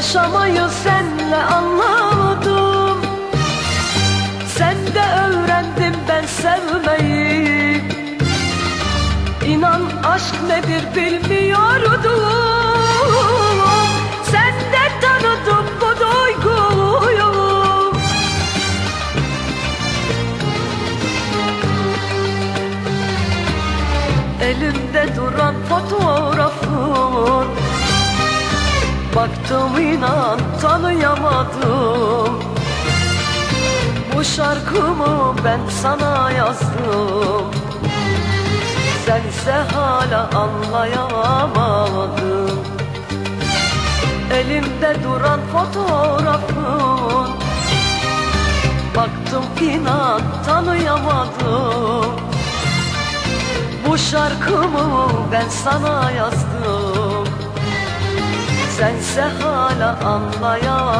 Yaşamayı senle anladım. Sende öğrendim ben sevmeyi. İnan aşk nedir bilmiyordum. Sende tanıdım bu duyguyu. Elimde duran fotoğrafın Baktım inan tanıyamadım. Bu şarkımı ben sana yazdım. Sense hala anlayamadın Elimde duran fotoğrafın. Baktım inan tanıyamadım. Bu şarkımı ben sana yazdım Sense hala anlayamadın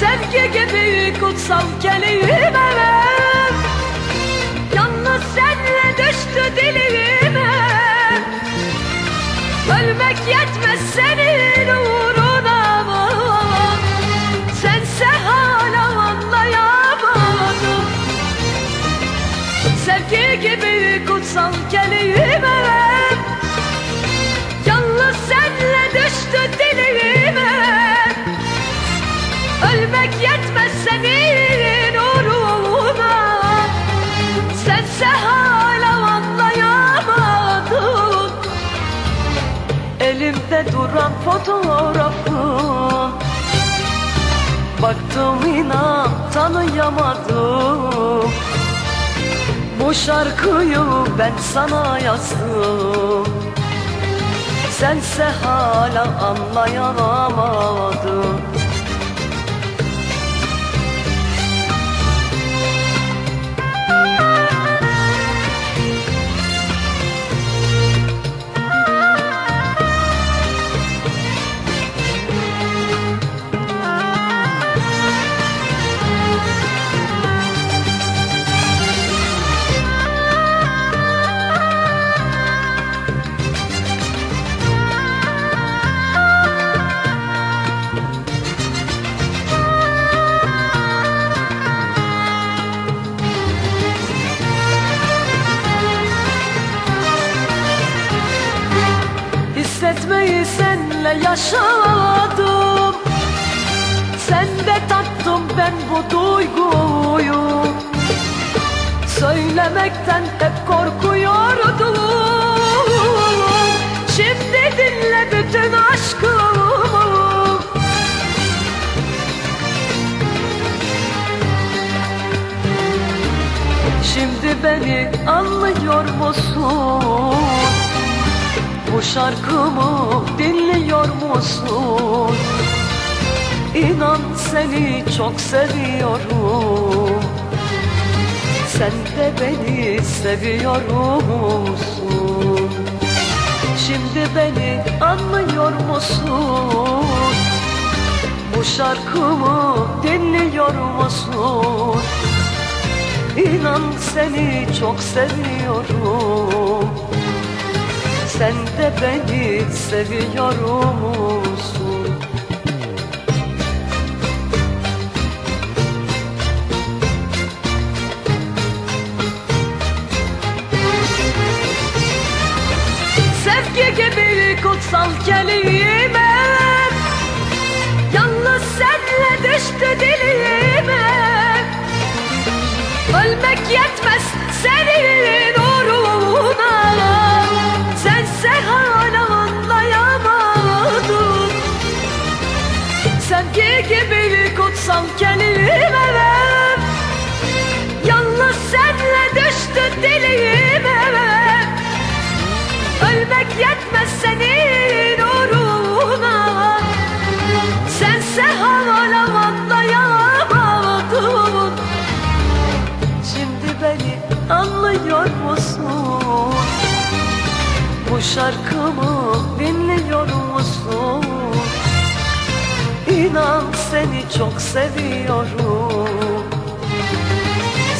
Sevgi gibi kutsal kelime Yalnız senle düştü dilime. Ölmek yetmez senin uğruna kutsal kelime Yalnız senle düştü dilime. Ölmek yetmez senin uğruna Sense hala anlayamadın Elimde duran fotoğrafın Baktım inan tanıyamadım Bu şarkıyı ben sana yazdım. Sense hala anlayamadın yaşadım. Sende tattım ben bu duyguyu. Söylemekten hep korkuyordum. Şimdi dinle bütün aşkımı. Şimdi beni anlıyor musun? Bu şarkımı dinliyor musun? İnan seni çok seviyorum Sen de beni seviyor musun? Şimdi beni anlıyor musun? Bu şarkımı dinliyor musun? İnan seni çok seviyorum Sen de beni seviyor musun? Sevgi gibi kutsal kelime Yalnız senle düştü dilime Ölmek yetmez Yetmez senin uğruna Sense hala anlayamadın Şimdi beni anlıyor musun? Bu şarkımı dinliyor musun? İnan seni çok seviyorum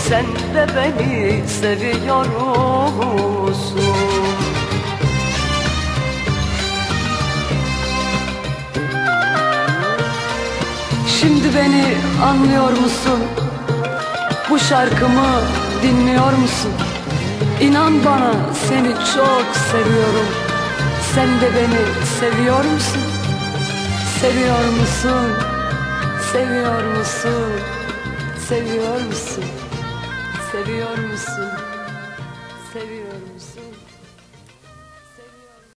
Sen de beni seviyor musun? Şimdi beni anlıyor musun? Bu şarkımı dinliyor musun? İnan bana seni çok seviyorum Sen de beni seviyor musun? Seviyor musun? Seviyor musun? Seviyor musun? Seviyor musun?